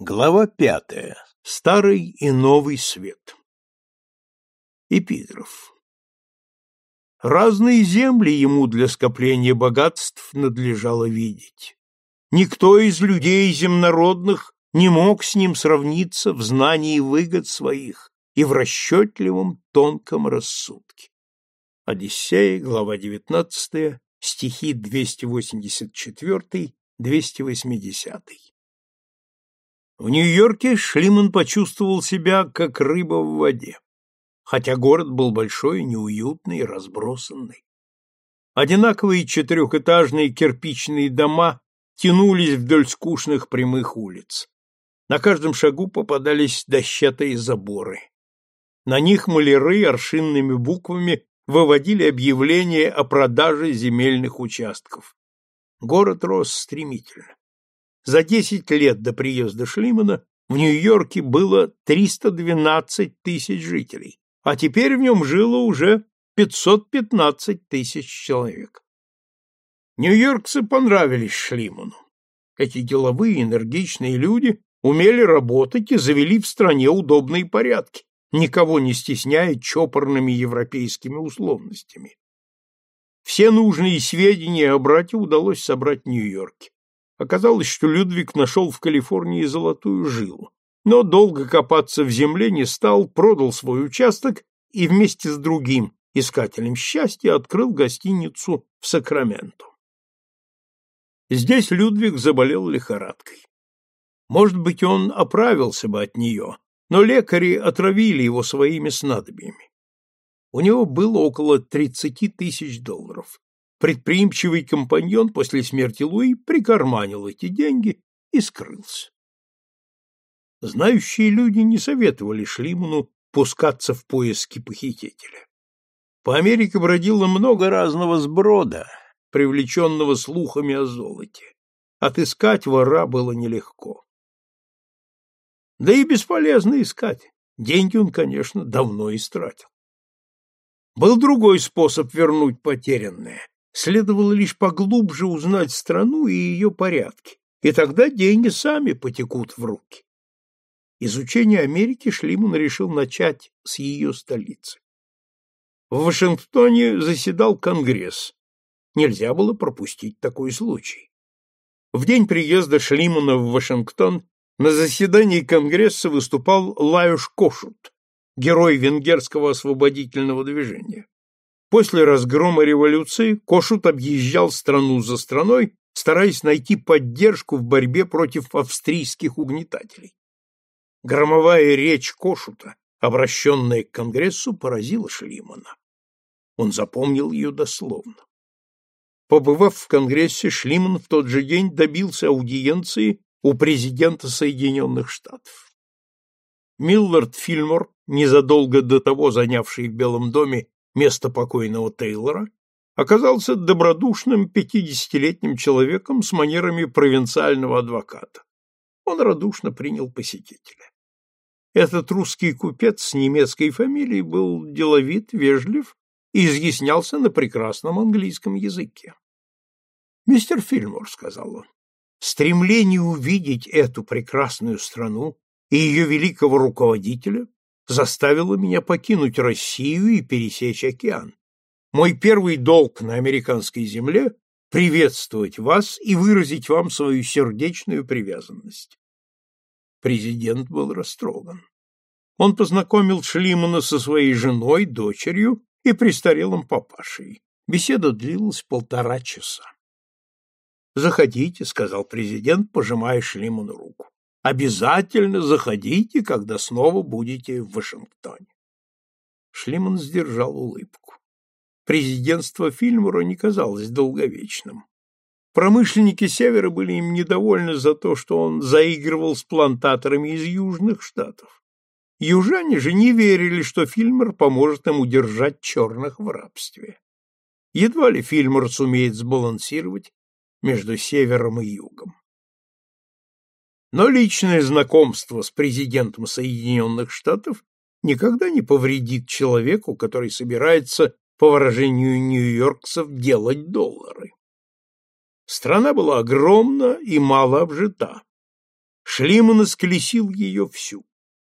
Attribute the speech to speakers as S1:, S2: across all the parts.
S1: Глава пятая. Старый и новый свет. Эпиграф. Разные земли ему для скопления богатств надлежало видеть. Никто из людей земнородных не мог с ним сравниться в знании выгод своих и в расчетливом тонком рассудке. Одиссея, глава 19, стихи 284-280. В Нью-Йорке Шлиман почувствовал себя как рыба в воде, хотя город был большой, неуютный, и разбросанный. Одинаковые четырехэтажные кирпичные дома тянулись вдоль скучных прямых улиц. На каждом шагу попадались дощатые заборы. На них маляры аршинными буквами выводили объявления о продаже земельных участков. Город рос стремительно. За 10 лет до приезда Шлимана в Нью-Йорке было 312 тысяч жителей, а теперь в нем жило уже 515 тысяч человек. Нью-Йоркцы понравились Шлиману. Эти деловые, энергичные люди умели работать и завели в стране удобные порядки, никого не стесняя чопорными европейскими условностями. Все нужные сведения о брате удалось собрать в Нью-Йорке. Оказалось, что Людвиг нашел в Калифорнии золотую жилу, но долго копаться в земле не стал, продал свой участок и вместе с другим искателем счастья открыл гостиницу в Сакраменто. Здесь Людвиг заболел лихорадкой. Может быть, он оправился бы от нее, но лекари отравили его своими снадобьями. У него было около 30 тысяч долларов. Предприимчивый компаньон после смерти Луи прикарманил эти деньги и скрылся. Знающие люди не советовали Шлиману пускаться в поиски похитителя. По Америке бродило много разного сброда, привлеченного слухами о золоте. Отыскать вора было нелегко. Да и бесполезно искать. Деньги он, конечно, давно истратил. Был другой способ вернуть потерянное Следовало лишь поглубже узнать страну и ее порядки, и тогда деньги сами потекут в руки. Изучение Америки Шлиман решил начать с ее столицы. В Вашингтоне заседал Конгресс. Нельзя было пропустить такой случай. В день приезда Шлимана в Вашингтон на заседании Конгресса выступал Лаюш Кошут, герой венгерского освободительного движения. После разгрома революции Кошут объезжал страну за страной, стараясь найти поддержку в борьбе против австрийских угнетателей. Громовая речь Кошута, обращенная к Конгрессу, поразила Шлимана. Он запомнил ее дословно. Побывав в Конгрессе, Шлиман в тот же день добился аудиенции у президента Соединенных Штатов. Миллард Фильмор, незадолго до того занявший в Белом доме место покойного Тейлора, оказался добродушным пятидесятилетним человеком с манерами провинциального адвоката. Он радушно принял посетителя. Этот русский купец с немецкой фамилией был деловит, вежлив и изъяснялся на прекрасном английском языке. «Мистер Филлмор», — сказал он, — «стремление увидеть эту прекрасную страну и ее великого руководителя заставило меня покинуть Россию и пересечь океан. Мой первый долг на американской земле — приветствовать вас и выразить вам свою сердечную привязанность. Президент был растроган. Он познакомил Шлимана со своей женой, дочерью и престарелым папашей. Беседа длилась полтора часа. «Заходите», — сказал президент, пожимая Шлиману руку. Обязательно заходите, когда снова будете в Вашингтоне. Шлиман сдержал улыбку. Президентство Фильмора не казалось долговечным. Промышленники Севера были им недовольны за то, что он заигрывал с плантаторами из Южных Штатов. Южане же не верили, что Фильмор поможет им удержать черных в рабстве. Едва ли Фильмор сумеет сбалансировать между Севером и Югом но личное знакомство с президентом Соединенных Штатов никогда не повредит человеку, который собирается, по выражению нью-йоркцев, делать доллары. Страна была огромна и мало обжита. Шлиман исколесил ее всю.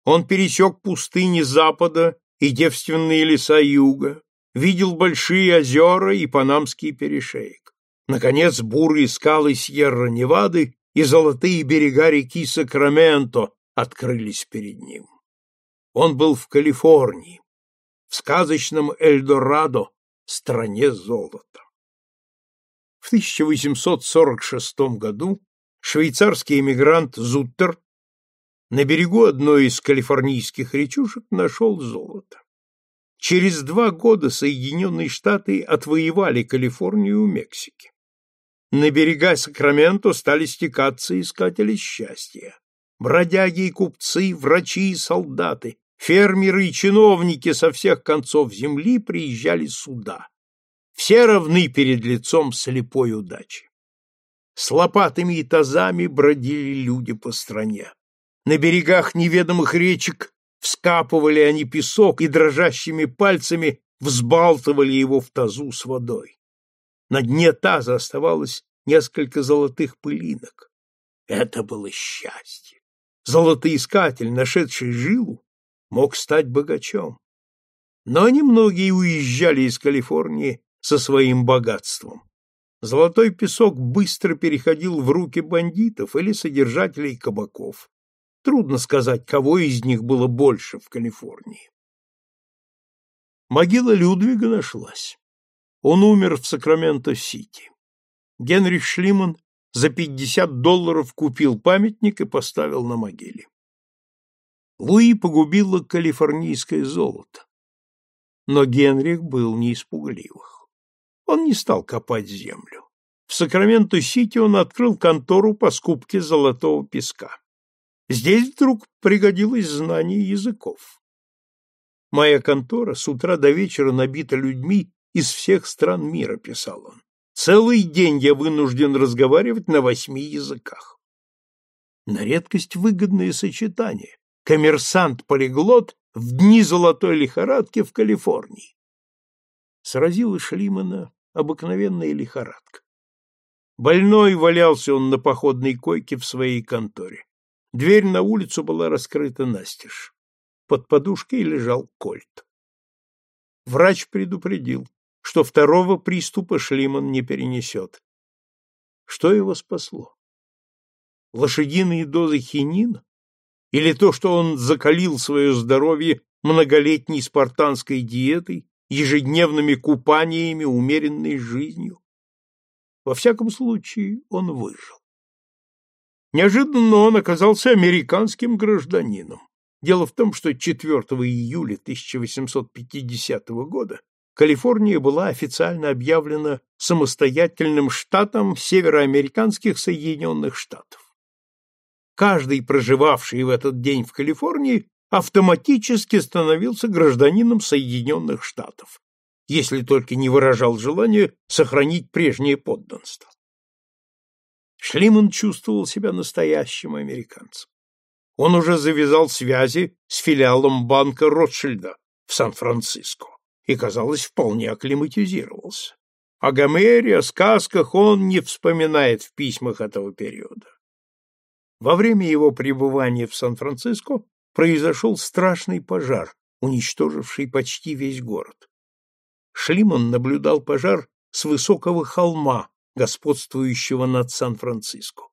S1: Он пересек пустыни запада и девственные леса юга, видел большие озера и панамский перешеек. Наконец, бурые скалы Сьерра-Невады и золотые берега реки Сакраменто открылись перед ним. Он был в Калифорнии, в сказочном Эльдорадо, стране золота. В 1846 году швейцарский эмигрант Зуттер на берегу одной из калифорнийских речушек нашел золото. Через два года Соединенные Штаты отвоевали Калифорнию у Мексики. На берега Сакраменто стали стекаться искатели счастья. Бродяги и купцы, врачи и солдаты, фермеры и чиновники со всех концов земли приезжали сюда. Все равны перед лицом слепой удачи. С лопатами и тазами бродили люди по стране. На берегах неведомых речек вскапывали они песок и дрожащими пальцами взбалтывали его в тазу с водой. На дне таза оставалось несколько золотых пылинок. Это было счастье. Золотоискатель, нашедший жилу, мог стать богачом. Но немногие уезжали из Калифорнии со своим богатством. Золотой песок быстро переходил в руки бандитов или содержателей кабаков. Трудно сказать, кого из них было больше в Калифорнии. Могила Людвига нашлась. Он умер в Сакраменто-Сити. Генри Шлиман за 50 долларов купил памятник и поставил на могиле. Луи погубило калифорнийское золото. Но Генрих был не испугливых. Он не стал копать землю. В Сакраменто-Сити он открыл контору по скупке золотого песка. Здесь вдруг пригодилось знание языков. Моя контора с утра до вечера набита людьми, из всех стран мира, писал он. Целый день я вынужден разговаривать на восьми языках. На редкость выгодное сочетание. Коммерсант-полиглот в дни золотой лихорадки в Калифорнии. Сразила Шлимана обыкновенная лихорадка. Больной валялся он на походной койке в своей конторе. Дверь на улицу была раскрыта настежь. Под подушкой лежал кольт. Врач предупредил что второго приступа Шлиман не перенесет. Что его спасло? Лошадиные дозы хинина? Или то, что он закалил свое здоровье многолетней спартанской диетой, ежедневными купаниями, умеренной жизнью? Во всяком случае, он выжил. Неожиданно он оказался американским гражданином. Дело в том, что 4 июля 1850 года Калифорния была официально объявлена самостоятельным штатом североамериканских Соединенных Штатов. Каждый, проживавший в этот день в Калифорнии, автоматически становился гражданином Соединенных Штатов, если только не выражал желание сохранить прежнее подданство. Шлиман чувствовал себя настоящим американцем. Он уже завязал связи с филиалом банка Ротшильда в Сан-Франциско и, казалось, вполне акклиматизировался. О Гомере, о сказках он не вспоминает в письмах этого периода. Во время его пребывания в Сан-Франциско произошел страшный пожар, уничтоживший почти весь город. Шлиман наблюдал пожар с высокого холма, господствующего над Сан-Франциско.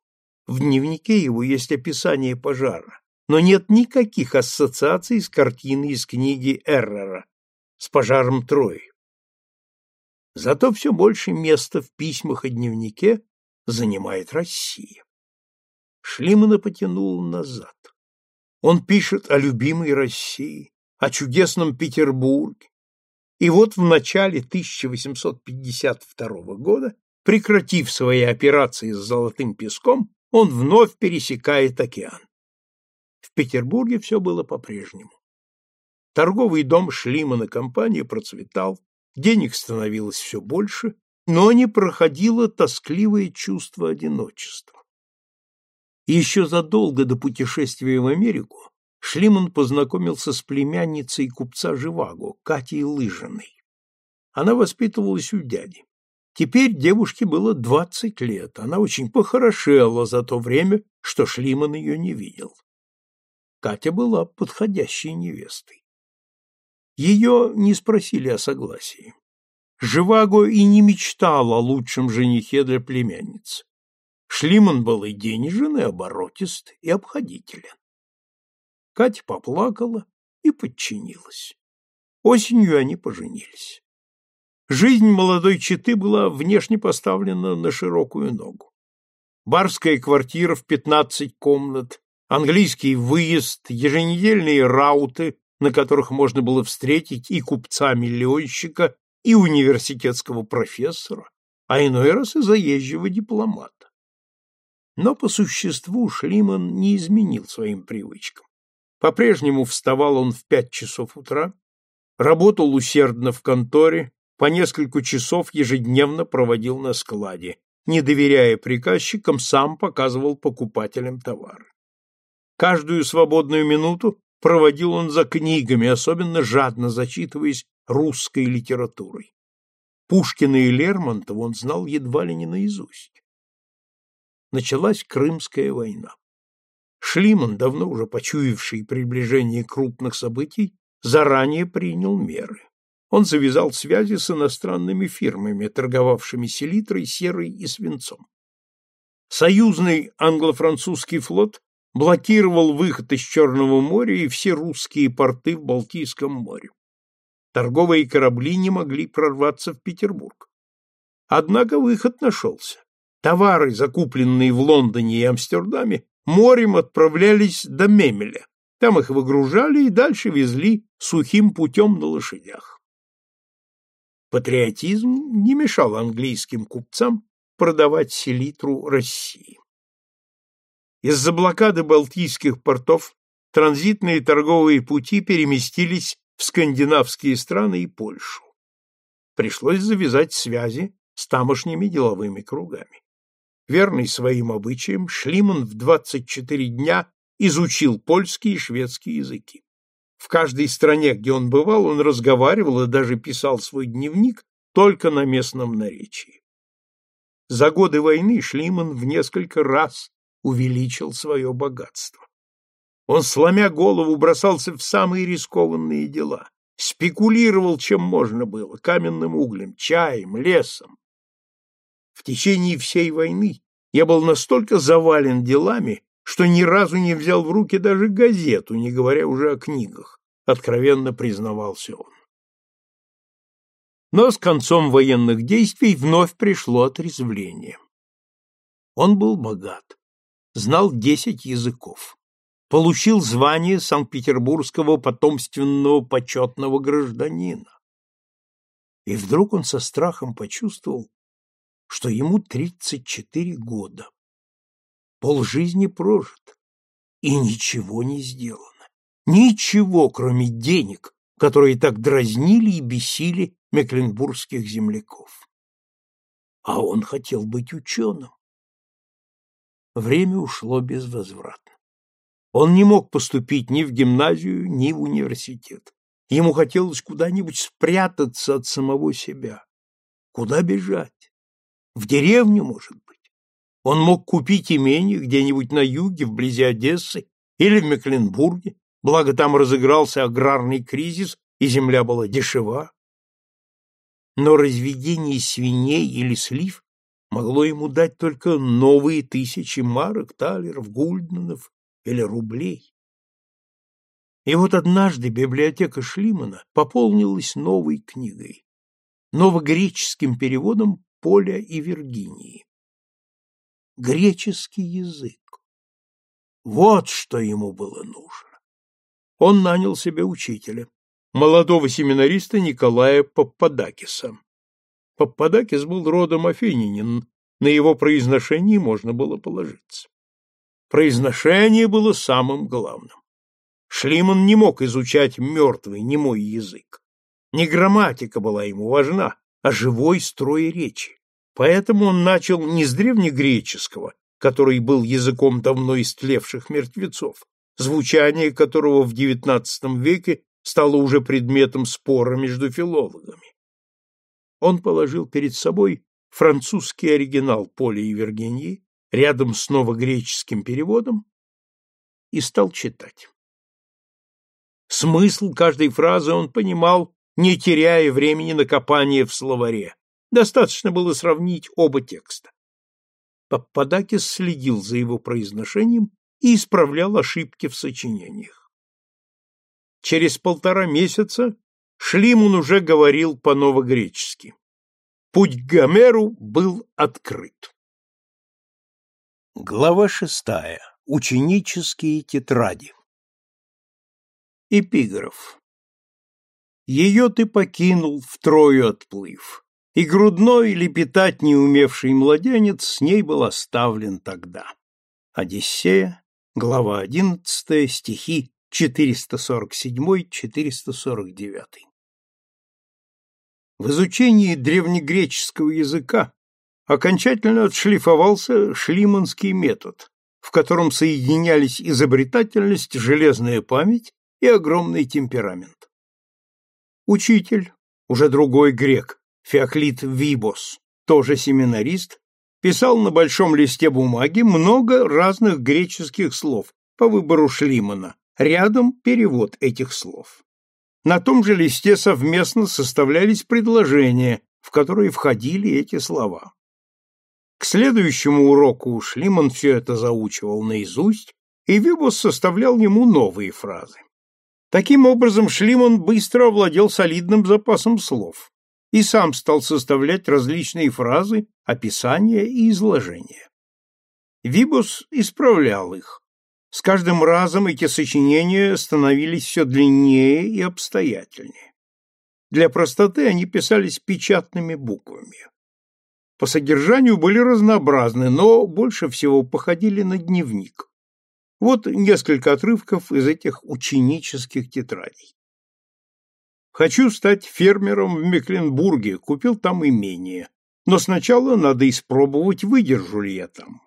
S1: В дневнике его есть описание пожара, но нет никаких ассоциаций с картиной из книги Эррера с пожаром Трои. Зато все больше места в письмах и дневнике занимает Россия. Шлимана потянул назад. Он пишет о любимой России, о чудесном Петербурге. И вот в начале 1852 года, прекратив свои операции с золотым песком, он вновь пересекает океан. В Петербурге все было по-прежнему. Торговый дом Шлимана компании процветал, денег становилось все больше, но не проходило тоскливое чувство одиночества. Еще задолго до путешествия в Америку Шлиман познакомился с племянницей купца Живаго, Катей Лыжиной. Она воспитывалась у дяди. Теперь девушке было двадцать лет, она очень похорошела за то время, что Шлиман ее не видел. Катя была подходящей невестой. Ее не спросили о согласии. Живаго и не мечтал о лучшем женихе для племянницы. Шлиман был и денежен, и оборотист, и обходителен. Катя поплакала и подчинилась. Осенью они поженились. Жизнь молодой четы была внешне поставлена на широкую ногу. Барская квартира в 15 комнат, английский выезд, еженедельные рауты, на которых можно было встретить и купца-миллионщика, и университетского профессора, а иной раз и заезжего дипломата. Но по существу Шлиман не изменил своим привычкам. По-прежнему вставал он в пять часов утра, работал усердно в конторе, по несколько часов ежедневно проводил на складе, не доверяя приказчикам, сам показывал покупателям товары. Каждую свободную минуту проводил он за книгами, особенно жадно зачитываясь русской литературой. Пушкина и Лермонтова он знал едва ли не наизусть. Началась Крымская война. Шлиман, давно уже почуявший приближение крупных событий, заранее принял меры. Он завязал связи с иностранными фирмами, торговавшими селитрой, серой и свинцом. Союзный англо-французский флот блокировал выход из Черного моря и все русские порты в Балтийском море. Торговые корабли не могли прорваться в Петербург. Однако выход нашелся. Товары, закупленные в Лондоне и Амстердаме, морем отправлялись до Мемеля. Там их выгружали и дальше везли сухим путем на лошадях. Патриотизм не мешал английским купцам продавать селитру России. Из-за блокады балтийских портов транзитные торговые пути переместились в скандинавские страны и Польшу. Пришлось завязать связи с тамошними деловыми кругами. Верный своим обычаям, Шлиман в 24 дня изучил польский и шведский языки. В каждой стране, где он бывал, он разговаривал и даже писал свой дневник только на местном наречии. За годы войны Шлиман в несколько раз увеличил свое богатство. Он, сломя голову, бросался в самые рискованные дела, спекулировал, чем можно было, каменным углем, чаем, лесом. В течение всей войны я был настолько завален делами, что ни разу не взял в руки даже газету, не говоря уже о книгах, откровенно признавался он. Но с концом военных действий вновь пришло отрезвление. Он был богат знал 10 языков. Получил звание Санкт-Петербургского потомственного почетного гражданина. И вдруг он со страхом почувствовал, что ему 34 года. Полжизни прожит, и ничего не сделано. Ничего, кроме денег, которые так дразнили и бесили мекленбургских земляков. А он хотел быть ученым. Время ушло безвозвратно. Он не мог поступить ни в гимназию, ни в университет. Ему хотелось куда-нибудь спрятаться от самого себя. Куда бежать? В деревню, может быть. Он мог купить имение где-нибудь на юге, вблизи Одессы или в Мекленбурге, благо там разыгрался аграрный кризис, и земля была дешева. Но разведение свиней или слив могло ему дать только новые тысячи марок, талеров, гульденов или рублей. И вот однажды библиотека Шлимана пополнилась новой книгой, новогреческим переводом Поля и Виргинии. Греческий язык. Вот что ему было нужно. Он нанял себе учителя, молодого семинариста Николая Поппадакиса. Поппадакис был родом афининин, на его произношении можно было положиться. Произношение было самым главным. Шлиман не мог изучать мертвый, немой язык. Не грамматика была ему важна, а живой строй речи. Поэтому он начал не с древнегреческого, который был языком давно истлевших мертвецов, звучание которого в XIX веке стало уже предметом спора между филологами он положил перед собой французский оригинал Поля и Виргинии рядом с новогреческим переводом и стал читать. Смысл каждой фразы он понимал, не теряя времени на копание в словаре. Достаточно было сравнить оба текста. Паппадакис следил за его произношением и исправлял ошибки в сочинениях. Через полтора месяца Шлимун уже говорил по-новогречески. Путь к Гомеру был открыт. Глава шестая. Ученические тетради. Эпиграф. Ее ты покинул, втрою отплыв, и грудной лепетать не умевший младенец с ней был оставлен тогда. Одиссея, глава 11, стихи 447-449 в изучении древнегреческого языка окончательно отшлифовался шлиманский метод, в котором соединялись изобретательность, железная память и огромный темперамент. Учитель, уже другой грек, Феоклит Вибос, тоже семинарист, писал на большом листе бумаги много разных греческих слов по выбору Шлимана, рядом перевод этих слов. На том же листе совместно составлялись предложения, в которые входили эти слова. К следующему уроку Шлиман все это заучивал наизусть, и Вибус составлял ему новые фразы. Таким образом, Шлиман быстро овладел солидным запасом слов и сам стал составлять различные фразы, описания и изложения. Вибус исправлял их, с каждым разом эти сочинения становились все длиннее и обстоятельнее. Для простоты они писались печатными буквами. По содержанию были разнообразны, но больше всего походили на дневник. Вот несколько отрывков из этих ученических тетрадей. «Хочу стать фермером в Мекленбурге, купил там имение, но сначала надо испробовать, выдержу ли я там.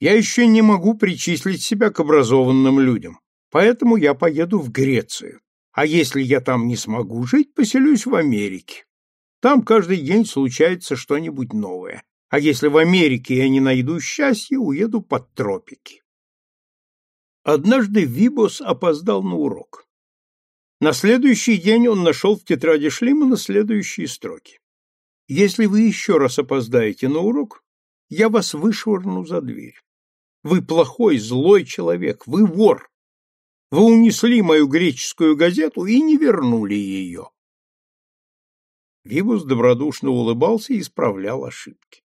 S1: Я еще не могу причислить себя к образованным людям, поэтому я поеду в Грецию. А если я там не смогу жить, поселюсь в Америке. Там каждый день случается что-нибудь новое. А если в Америке я не найду счастья, уеду под тропики. Однажды Вибос опоздал на урок. На следующий день он нашел в тетради Шлимана следующие строки. «Если вы еще раз опоздаете на урок, я вас вышвырну за дверь». Вы плохой, злой человек, вы вор. Вы унесли мою греческую газету и не вернули ее. Вибус добродушно улыбался и исправлял ошибки.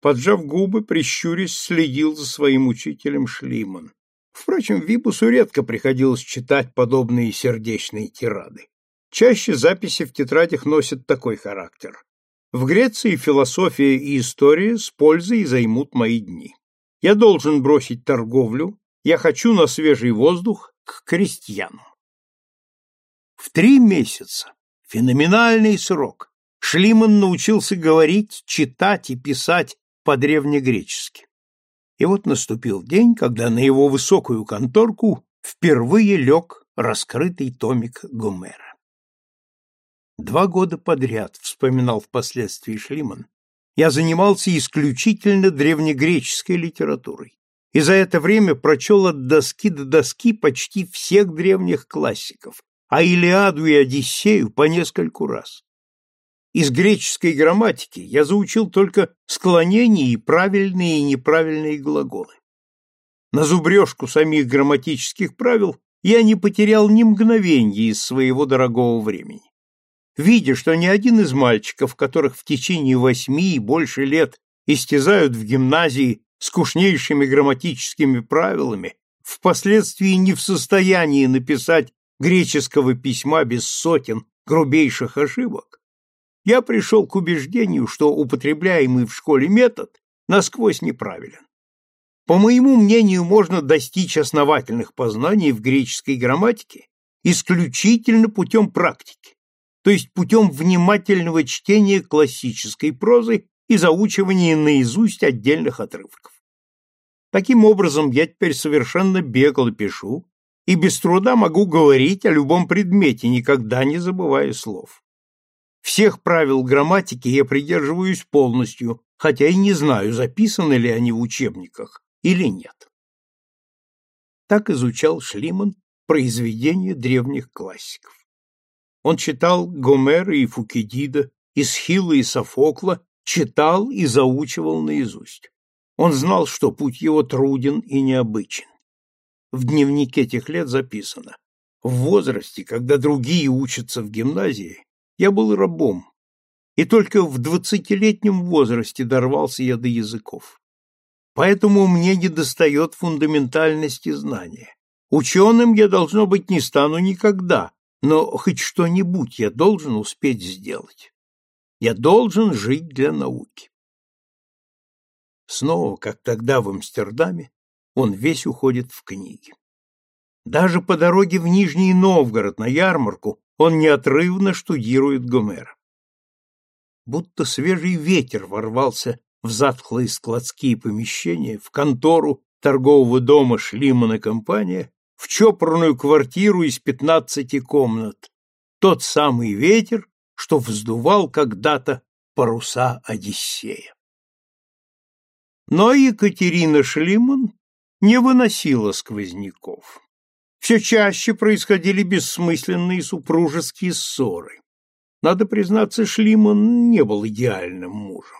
S1: Поджав губы, прищурясь, следил за своим учителем Шлиман. Впрочем, Вибусу редко приходилось читать подобные сердечные тирады. Чаще записи в тетрадях носят такой характер. В Греции философия и история с пользой займут мои дни. Я должен бросить торговлю, я хочу на свежий воздух к крестьянам. В три месяца, феноменальный срок, Шлиман научился говорить, читать и писать по-древнегречески. И вот наступил день, когда на его высокую конторку впервые лег раскрытый томик Гомера. Два года подряд, вспоминал впоследствии Шлиман, я занимался исключительно древнегреческой литературой и за это время прочел от доски до доски почти всех древних классиков, а Илиаду и Одиссею по нескольку раз. Из греческой грамматики я заучил только склонения и правильные и неправильные глаголы. На зубрежку самих грамматических правил я не потерял ни мгновенья из своего дорогого времени видя, что ни один из мальчиков, которых в течение восьми и больше лет истязают в гимназии скучнейшими грамматическими правилами, впоследствии не в состоянии написать греческого письма без сотен грубейших ошибок, я пришел к убеждению, что употребляемый в школе метод насквозь неправилен. По моему мнению, можно достичь основательных познаний в греческой грамматике исключительно путем практики, то есть путем внимательного чтения классической прозы и заучивания наизусть отдельных отрывков. Таким образом, я теперь совершенно бегло пишу и без труда могу говорить о любом предмете, никогда не забывая слов. Всех правил грамматики я придерживаюсь полностью, хотя и не знаю, записаны ли они в учебниках или нет. Так изучал Шлиман произведения древних классиков. Он читал Гомера и Фукидида, Исхила и Софокла, читал и заучивал наизусть. Он знал, что путь его труден и необычен. В дневнике тех лет записано «В возрасте, когда другие учатся в гимназии, я был рабом, и только в двадцатилетнем возрасте дорвался я до языков. Поэтому мне недостает фундаментальности знания. Ученым я, должно быть, не стану никогда, но хоть что-нибудь я должен успеть сделать. Я должен жить для науки. Снова, как тогда в Амстердаме, он весь уходит в книги. Даже по дороге в Нижний Новгород на ярмарку он неотрывно штудирует Гомера. Будто свежий ветер ворвался в затхлые складские помещения, в контору торгового дома Шлимана компания в чопорную квартиру из пятнадцати комнат, тот самый ветер, что вздувал когда-то паруса Одиссея. Но Екатерина Шлиман не выносила сквозняков. Все чаще происходили бессмысленные супружеские ссоры. Надо признаться, Шлиман не был идеальным мужем.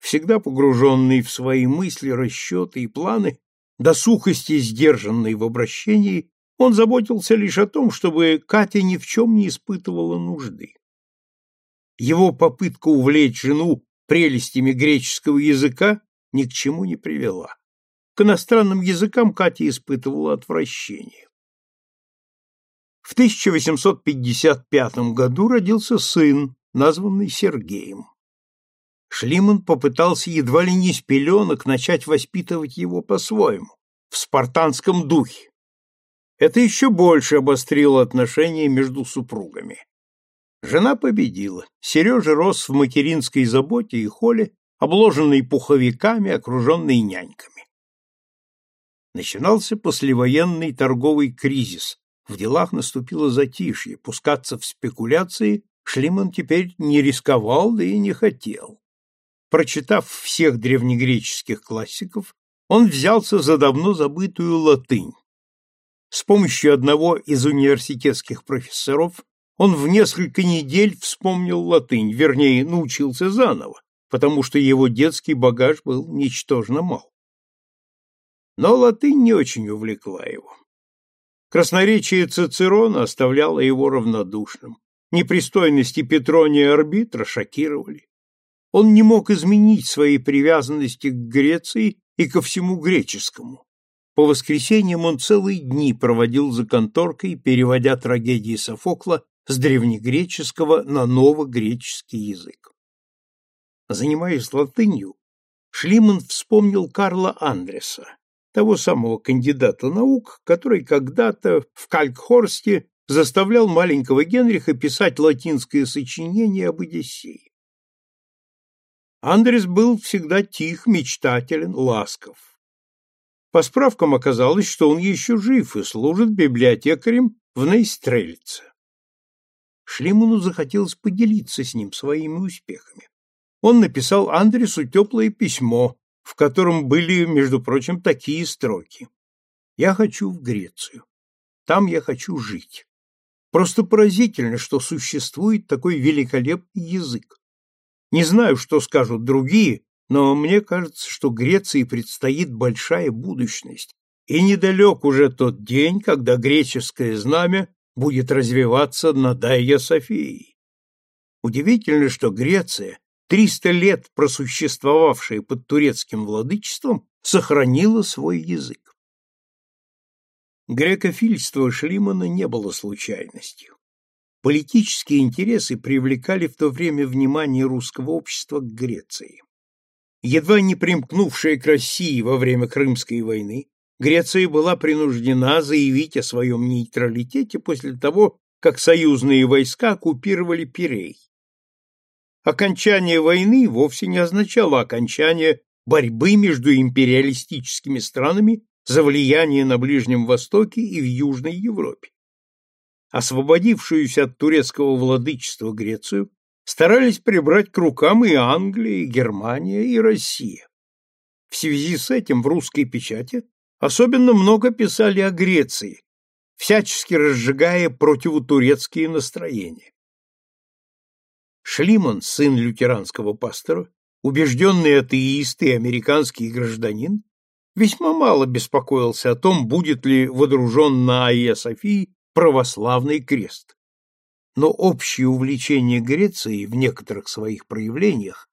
S1: Всегда погруженный в свои мысли, расчеты и планы, до сухости сдержанной в обращении, он заботился лишь о том, чтобы Катя ни в чем не испытывала нужды. Его попытка увлечь жену прелестями греческого языка ни к чему не привела. К иностранным языкам Катя испытывала отвращение. В 1855 году родился сын, названный Сергеем. Шлиман попытался едва ли не с пеленок начать воспитывать его по-своему, в спартанском духе. Это еще больше обострило отношения между супругами. Жена победила. Сережа рос в материнской заботе и холе, обложенный пуховиками, окруженный няньками. Начинался послевоенный торговый кризис. В делах наступило затишье. Пускаться в спекуляции Шлиман теперь не рисковал, да и не хотел прочитав всех древнегреческих классиков, он взялся за давно забытую латынь. С помощью одного из университетских профессоров он в несколько недель вспомнил латынь, вернее, научился заново, потому что его детский багаж был ничтожно мал. Но латынь не очень увлекла его. Красноречие Цицерона оставляло его равнодушным. Непристойности Петрония арбитра шокировали. Он не мог изменить своей привязанности к Греции и ко всему греческому. По воскресеньям он целые дни проводил за конторкой, переводя трагедии Софокла с древнегреческого на новогреческий язык. Занимаясь латынью, Шлиман вспомнил Карла Андреса, того самого кандидата наук, который когда-то в Калькхорсте заставлял маленького Генриха писать латинское сочинение об Одиссее. Андрес был всегда тих, мечтателен, ласков. По справкам оказалось, что он еще жив и служит библиотекарем в Нейстрельце. Шлиману захотелось поделиться с ним своими успехами. Он написал Андресу теплое письмо, в котором были, между прочим, такие строки. «Я хочу в Грецию. Там я хочу жить. Просто поразительно, что существует такой великолепный язык. Не знаю, что скажут другие, но мне кажется, что Греции предстоит большая будущность, и недалек уже тот день, когда греческое знамя будет развиваться над Айя Софией. Удивительно, что Греция, 300 лет просуществовавшая под турецким владычеством, сохранила свой язык. Грекофильство Шлимана не было случайностью. Политические интересы привлекали в то время внимание русского общества к Греции. Едва не примкнувшая к России во время Крымской войны, Греция была принуждена заявить о своем нейтралитете после того, как союзные войска оккупировали Пирей. Окончание войны вовсе не означало окончание борьбы между империалистическими странами за влияние на Ближнем Востоке и в Южной Европе освободившуюся от турецкого владычества Грецию, старались прибрать к рукам и Англия, и Германия, и Россия. В связи с этим в русской печати особенно много писали о Греции, всячески разжигая противотурецкие настроения. Шлиман, сын лютеранского пастора, убежденный атеист и американский гражданин, весьма мало беспокоился о том, будет ли водружен на Айя Софии православный крест. Но общее увлечение Греции в некоторых своих проявлениях,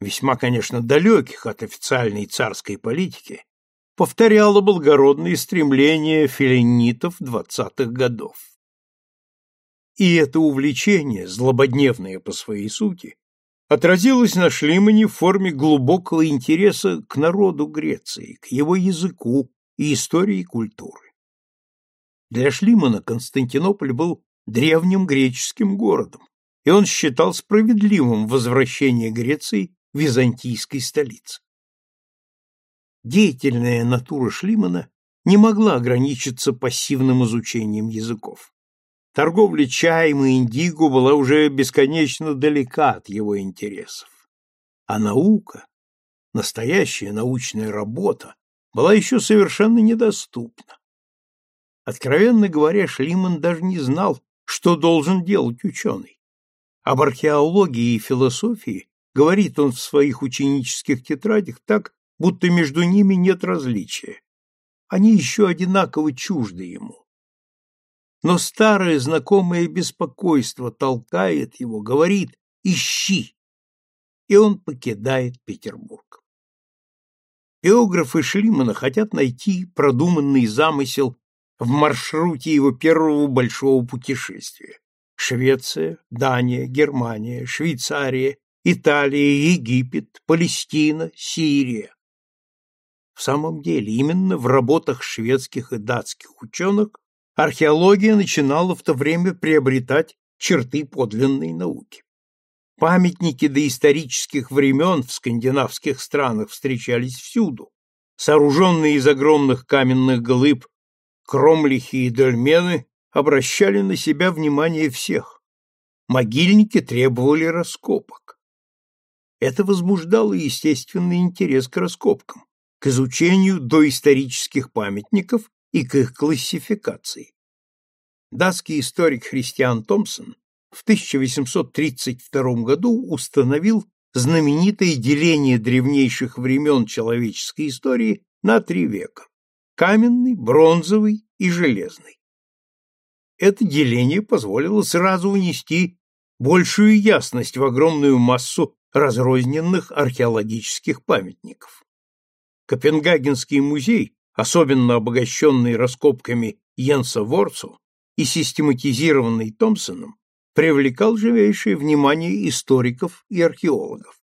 S1: весьма, конечно, далеких от официальной царской политики, повторяло благородные стремления филинитов двадцатых годов. И это увлечение, злободневное по своей сути, отразилось на Шлимане в форме глубокого интереса к народу Греции, к его языку и истории и культуры. Для Шлимана Константинополь был древним греческим городом, и он считал справедливым возвращение Греции византийской столицы. Деятельная натура Шлимана не могла ограничиться пассивным изучением языков. Торговля чаем и индиго была уже бесконечно далека от его интересов. А наука, настоящая научная работа, была еще совершенно недоступна. Откровенно говоря, Шлиман даже не знал, что должен делать ученый. Об археологии и философии говорит он в своих ученических тетрадях так, будто между ними нет различия. Они еще одинаково чужды ему. Но старое знакомое беспокойство толкает его, говорит «Ищи!» И он покидает Петербург. Биографы Шлимана хотят найти продуманный замысел в маршруте его первого большого путешествия. Швеция, Дания, Германия, Швейцария, Италия, Египет, Палестина, Сирия. В самом деле, именно в работах шведских и датских ученых археология начинала в то время приобретать черты подлинной науки. Памятники доисторических времен в скандинавских странах встречались всюду. Сооруженные из огромных каменных глыб кромлихи и дольмены обращали на себя внимание всех. Могильники требовали раскопок. Это возбуждало естественный интерес к раскопкам, к изучению доисторических памятников и к их классификации. Датский историк Христиан Томпсон в 1832 году установил знаменитое деление древнейших времен человеческой истории на три века каменный, бронзовый и железный. Это деление позволило сразу унести большую ясность в огромную массу разрозненных археологических памятников. Копенгагенский музей, особенно обогащенный раскопками Йенса Ворцу и систематизированный Томпсоном, привлекал живейшее внимание историков и археологов.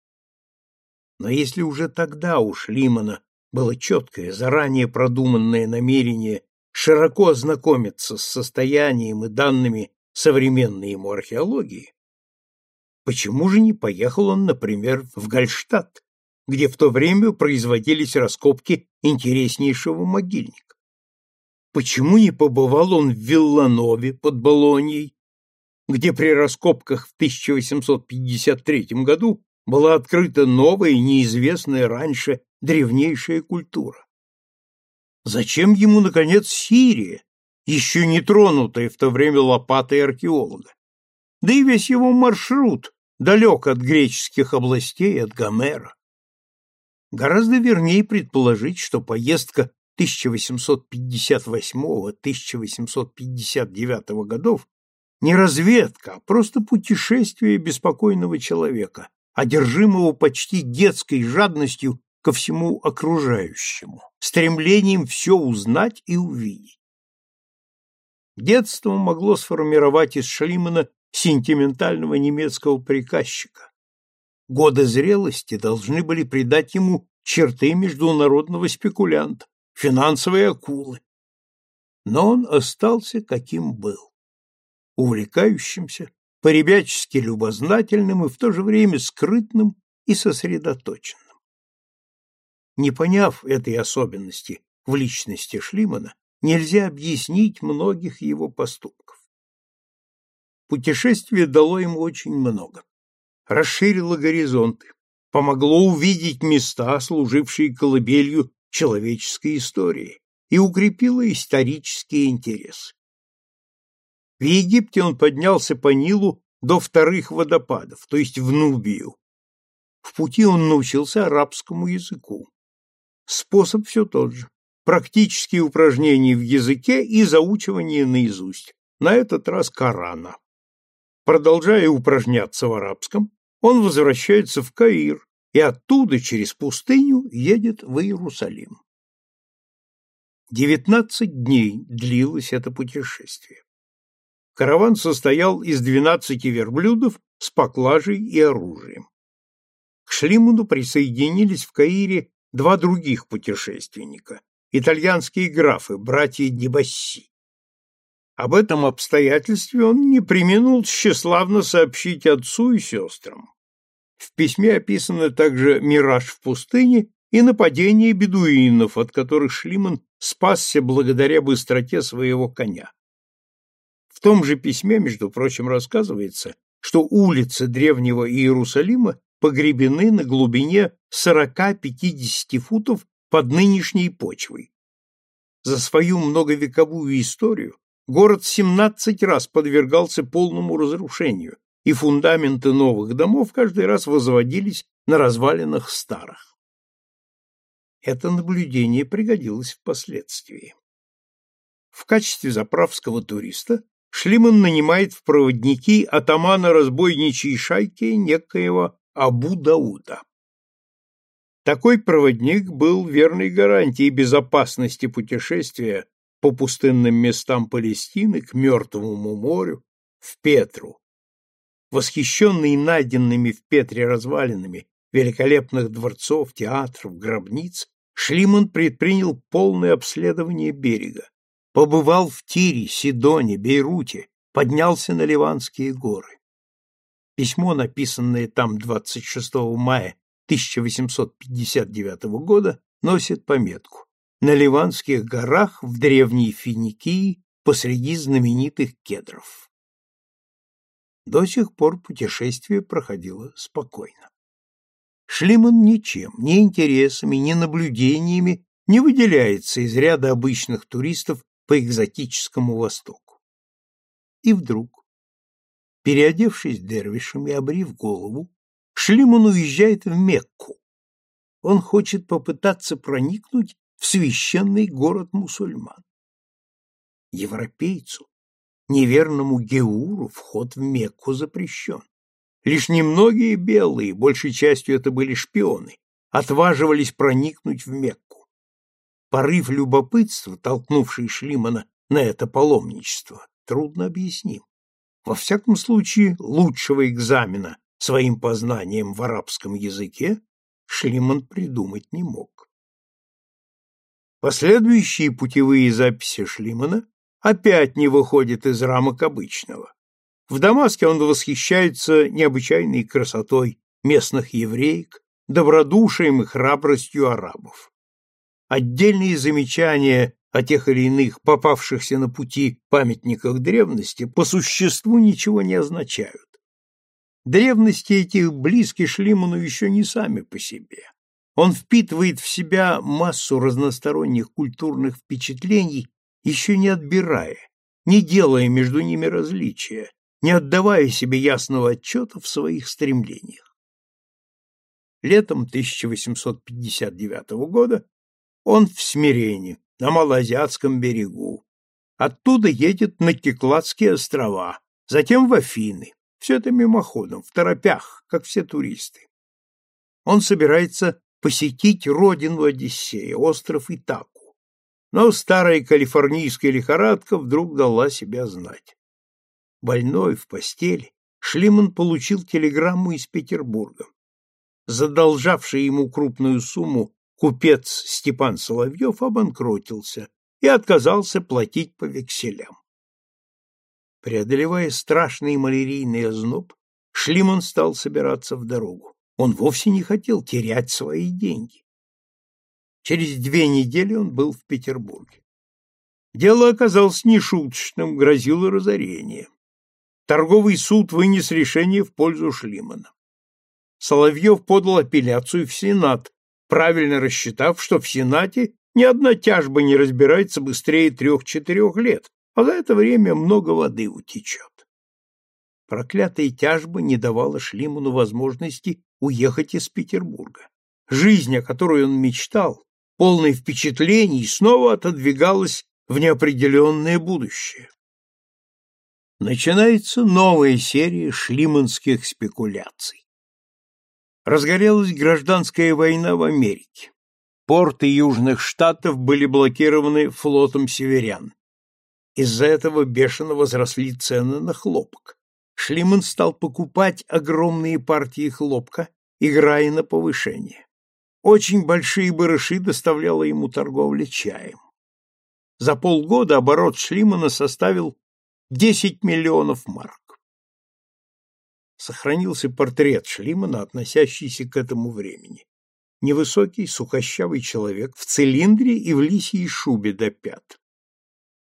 S1: Но если уже тогда у Шлимана было четкое, заранее продуманное намерение широко ознакомиться с состоянием и данными современной ему археологии, почему же не поехал он, например, в Гальштадт, где в то время производились раскопки интереснейшего могильника? Почему не побывал он в Вилланове под Болоньей, где при раскопках в 1853 году была открыта новая, неизвестная раньше древнейшая культура. Зачем ему, наконец, Сирия, еще не тронутая в то время лопатой археолога? Да и весь его маршрут далек от греческих областей, от Гомера. Гораздо вернее предположить, что поездка 1858-1859 годов не разведка, а просто путешествие беспокойного человека, одержимого почти детской жадностью ко всему окружающему, стремлением все узнать и увидеть. Детство могло сформировать из Шлимана сентиментального немецкого приказчика. Годы зрелости должны были придать ему черты международного спекулянта, финансовой акулы. Но он остался каким был, увлекающимся, поребячески любознательным и в то же время скрытным и сосредоточенным. Не поняв этой особенности в личности Шлимана, нельзя объяснить многих его поступков. Путешествие дало ему очень много. Расширило горизонты, помогло увидеть места, служившие колыбелью человеческой истории, и укрепило исторический интерес. В Египте он поднялся по Нилу до вторых водопадов, то есть в Нубию. В пути он научился арабскому языку способ все тот же. Практические упражнения в языке и заучивание наизусть, на этот раз Корана. Продолжая упражняться в арабском, он возвращается в Каир и оттуда через пустыню едет в Иерусалим. Девятнадцать дней длилось это путешествие. Караван состоял из двенадцати верблюдов с поклажей и оружием. К Шлимуну присоединились в Каире два других путешественника, итальянские графы, братья Дебасси. Об этом обстоятельстве он не применул тщеславно сообщить отцу и сестрам. В письме описаны также мираж в пустыне и нападение бедуинов, от которых Шлиман спасся благодаря быстроте своего коня. В том же письме, между прочим, рассказывается, что улицы древнего Иерусалима погребены на глубине 40-50 футов под нынешней почвой. За свою многовековую историю город 17 раз подвергался полному разрушению, и фундаменты новых домов каждый раз возводились на развалинах старых. Это наблюдение пригодилось впоследствии. В качестве заправского туриста Шлиман нанимает в проводники атамана разбойничьей шайки некоего Абу Дауда. Такой проводник был верной гарантией безопасности путешествия по пустынным местам Палестины к Мертвому морю, в Петру. Восхищенный найденными в Петре развалинами великолепных дворцов, театров, гробниц, Шлиман предпринял полное обследование берега. Побывал в Тире, Сидоне, Бейруте, поднялся на Ливанские горы. Письмо, написанное там 26 мая 1859 года носит пометку «На Ливанских горах в древней Финикии посреди знаменитых кедров». До сих пор путешествие проходило спокойно. Шлиман ничем, ни интересами, ни наблюдениями не выделяется из ряда обычных туристов по экзотическому Востоку. И вдруг, переодевшись дервишем и обрив голову, Шлиман уезжает в Мекку. Он хочет попытаться проникнуть в священный город мусульман. Европейцу, неверному Геуру, вход в Мекку запрещен. Лишь немногие белые, большей частью это были шпионы, отваживались проникнуть в Мекку. Порыв любопытства, толкнувший Шлимана на это паломничество, трудно объясним. Во всяком случае, лучшего экзамена своим познанием в арабском языке, Шлиман придумать не мог. Последующие путевые записи Шлимана опять не выходят из рамок обычного. В Дамаске он восхищается необычайной красотой местных евреек, добродушием и храбростью арабов. Отдельные замечания о тех или иных попавшихся на пути памятниках древности по существу ничего не означают. Древности этих близки Шлиману еще не сами по себе. Он впитывает в себя массу разносторонних культурных впечатлений, еще не отбирая, не делая между ними различия, не отдавая себе ясного отчета в своих стремлениях. Летом 1859 года он в Смирении на Малоазиатском берегу. Оттуда едет на Кекладские острова, затем в Афины. Все это мимоходом, в торопях, как все туристы. Он собирается посетить родину Одиссея, остров Итаку. Но старая калифорнийская лихорадка вдруг дала себя знать. Больной в постели, Шлиман получил телеграмму из Петербурга. Задолжавший ему крупную сумму купец Степан Соловьев обанкротился и отказался платить по векселям преодолевая страшный малярийный озноб, Шлиман стал собираться в дорогу. Он вовсе не хотел терять свои деньги. Через две недели он был в Петербурге. Дело оказалось нешуточным, грозило разорение. Торговый суд вынес решение в пользу Шлимана. Соловьев подал апелляцию в Сенат, правильно рассчитав, что в Сенате ни одна тяжба не разбирается быстрее трех-четырех лет, а за это время много воды утечет. Проклятые тяжбы не давала Шлиману возможности уехать из Петербурга. Жизнь, о которой он мечтал, полной впечатлений, снова отодвигалась в неопределенное будущее. Начинается новая серия шлиманских спекуляций. Разгорелась гражданская война в Америке. Порты южных штатов были блокированы флотом северян. Из-за этого бешено возросли цены на хлопок. Шлиман стал покупать огромные партии хлопка, играя на повышение. Очень большие барыши доставляла ему торговля чаем. За полгода оборот Шлимана составил 10 миллионов марок. Сохранился портрет Шлимана, относящийся к этому времени. Невысокий, сухощавый человек в цилиндре и в лисьей шубе до пят.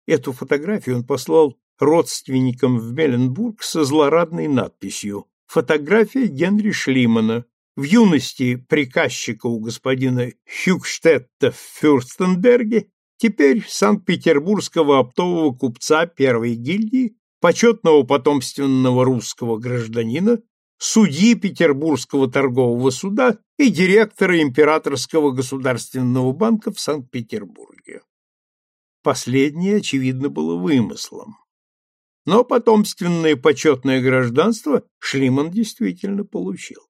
S1: Эту фотографию он послал родственникам в Меленбург со злорадной надписью «Фотография Генри Шлимана, в юности приказчика у господина Хюкштетта в Фюрстенберге, теперь санкт-петербургского оптового купца первой гильдии, почетного потомственного русского гражданина, судьи Петербургского торгового суда и директора Императорского государственного банка в Санкт-Петербурге. Последнее, очевидно, было вымыслом. Но потомственное почетное гражданство Шлиман действительно получил.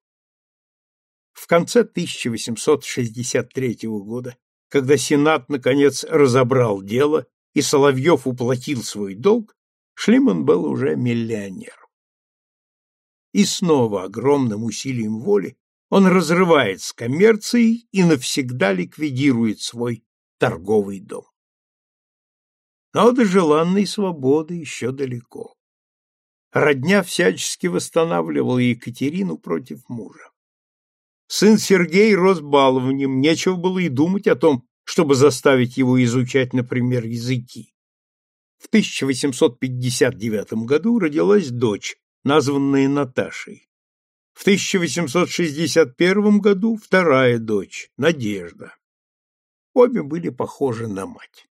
S1: В конце 1863 года, когда Сенат наконец разобрал дело и Соловьев уплатил свой долг, Шлиман был уже миллионером. И снова огромным усилием воли он разрывает с коммерцией и навсегда ликвидирует свой торговый дом. Но Правда, желанной свободы еще далеко. Родня всячески восстанавливала Екатерину против мужа. Сын Сергей рос баловнем, нечего было и думать о том, чтобы заставить его изучать, например, языки. В 1859 году родилась дочь, названная Наташей. В 1861 году вторая дочь, Надежда. Обе были похожи на мать.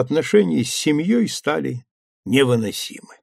S1: Отношения с семьей стали невыносимы.